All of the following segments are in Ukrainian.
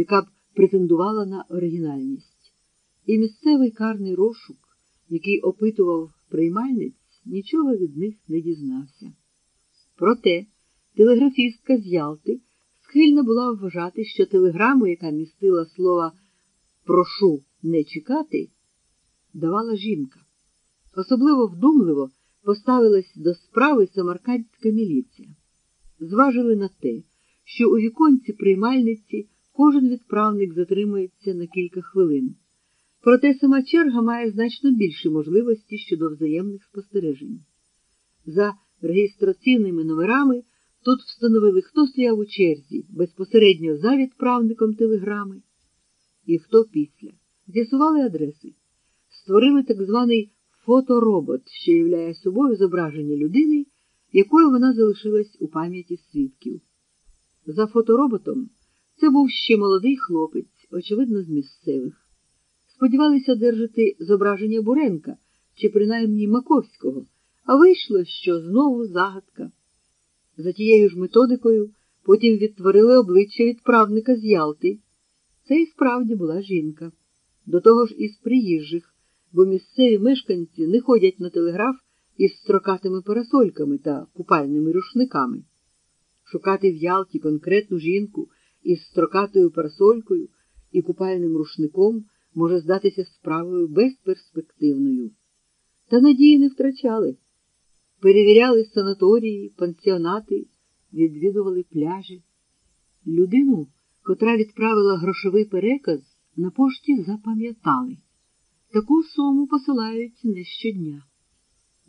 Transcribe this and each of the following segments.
яка б претендувала на оригінальність. І місцевий карний розшук, який опитував приймальниць, нічого від них не дізнався. Проте телеграфістка з Ялти схильна була вважати, що телеграму, яка містила слова прошу не чекати, давала жінка. Особливо вдумливо поставилась до справи самаркандська міліція. Зважили на те, що у віконці приймальниці кожен відправник затримується на кілька хвилин. Проте сама черга має значно більші можливості щодо взаємних спостережень. За реєстраційними номерами тут встановили, хто стояв у черзі безпосередньо за відправником телеграми і хто після. З'ясували адреси, створили так званий фоторобот, що являє собою зображення людини, якою вона залишилась у пам'яті свідків. За фотороботом це був ще молодий хлопець, очевидно, з місцевих. Сподівалися одержати зображення Буренка чи принаймні Маковського, а вийшло, що знову загадка. За тією ж методикою потім відтворили обличчя відправника з Ялти. Це і справді була жінка. До того ж із приїжджих, бо місцеві мешканці не ходять на телеграф із строкатими парасольками та купальними рушниками. Шукати в Ялті конкретну жінку із строкатою парасолькою і купальним рушником може здатися справою безперспективною. Та надії не втрачали. Перевіряли санаторії, пансіонати, відвідували пляжі. Людину, котра відправила грошовий переказ, на пошті запам'ятали. Таку суму посилають не щодня.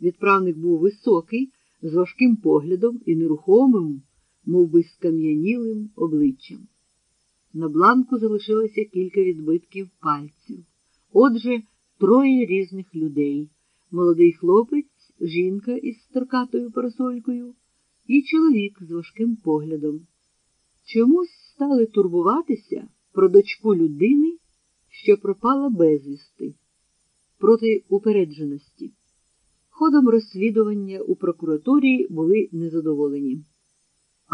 Відправник був високий, з важким поглядом і нерухомим, мов би скам'янілим обличчям. На бланку залишилося кілька відбитків пальців. Отже, троє різних людей молодий хлопець, жінка із строкатою парасолькою і чоловік з важким поглядом. Чомусь стали турбуватися про дочку людини, що пропала безвісти, проти упередженості. Ходом розслідування у прокуратурі були незадоволені.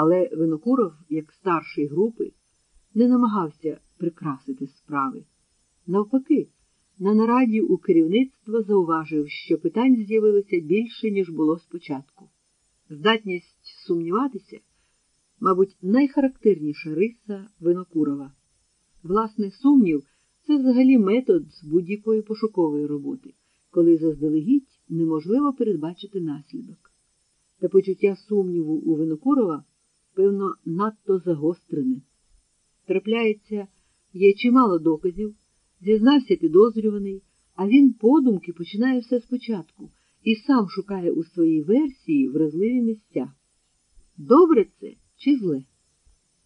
Але Винокуров, як старший групи, не намагався прикрасити справи. Навпаки, на нараді у керівництва зауважив, що питань з'явилося більше, ніж було спочатку. Здатність сумніватися, мабуть, найхарактерніша риса Винокурова. Власне, сумнів це взагалі метод будь-якої пошукової роботи, коли заздалегідь неможливо передбачити наслідок. Та почуття сумніву у Винокурова, певно, надто загострене. Трапляється, є чимало доказів, зізнався підозрюваний, а він подумки починає все спочатку і сам шукає у своїй версії вразливі місця. Добре це чи зле?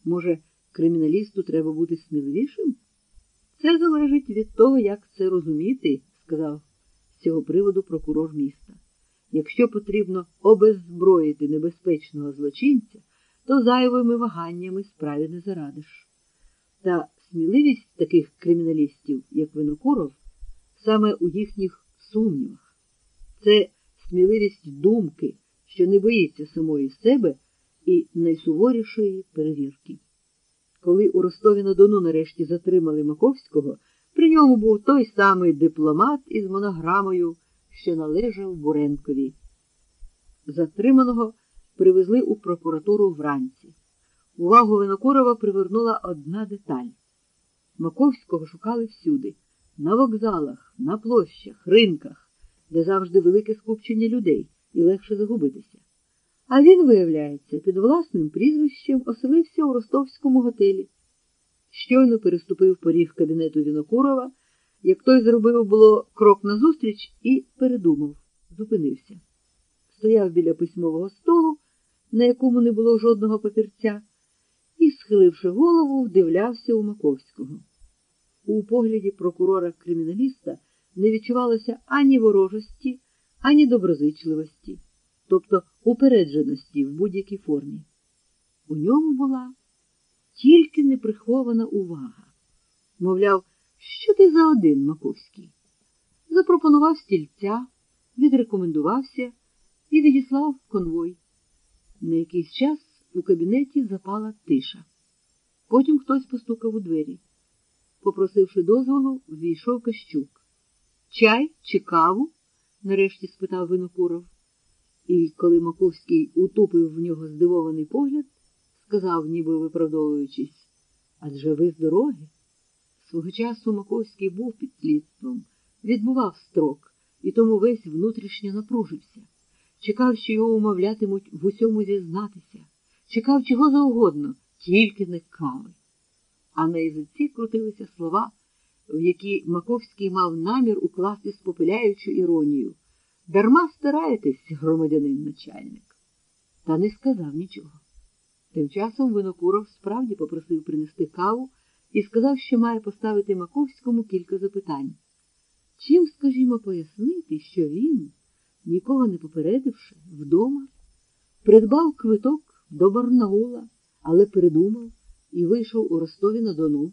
Може, криміналісту треба бути сміливішим? Це залежить від того, як це розуміти, сказав з цього приводу прокурор міста. Якщо потрібно обеззброїти небезпечного злочинця, то зайвими ваганнями справі не зарадиш. Та сміливість таких криміналістів, як Винокуров, саме у їхніх сумнівах. Це сміливість думки, що не боїться самої себе і найсуворішої перевірки. Коли у Ростові на Дону нарешті затримали Маковського, при ньому був той самий дипломат із монограмою, що належав Буренкові. Затриманого привезли у прокуратуру вранці. Увагу Винокурова привернула одна деталь. Маковського шукали всюди на вокзалах, на площах, ринках, де завжди велике скупчення людей і легше загубитися. А він, виявляється, під власним прізвищем оселився у ростовському готелі. Щойно переступив поріг кабінету Вінокурова, як той зробив було крок назустріч і передумав, зупинився. Стояв біля письмового столу, на якому не було жодного папірця, і, схиливши голову, вдивлявся у Маковського. У погляді прокурора криміналіста не відчувалося ані ворожості, ані доброзичливості тобто упередженості в будь-якій формі. У ньому була тільки неприхована увага. Мовляв, що ти за один, Маковський? Запропонував стільця, відрекомендувався і відіслав конвой. На якийсь час у кабінеті запала тиша. Потім хтось постукав у двері. Попросивши дозволу, ввійшов Кащук. Чай чи каву? нарешті спитав Винокуров. І коли Маковський утупив в нього здивований погляд, сказав, ніби виправдовуючись, адже ви з дороги. Свого часу Маковський був під слідством, відбував строк, і тому весь внутрішньо напружився. Чекав, що його умовлятимуть в усьому зізнатися, чекав чого завгодно, тільки не кави. А на язиці крутилися слова, в які Маковський мав намір укласти спопиляючу іронію. Дарма стараєтесь, громадянин начальник. Та не сказав нічого. Тим часом Винокуров справді попросив принести каву і сказав, що має поставити Маковському кілька запитань. Чим, скажімо, пояснити, що він, нікого не попередивши, вдома, придбав квиток до Барнаула, але передумав і вийшов у Ростові на Дону.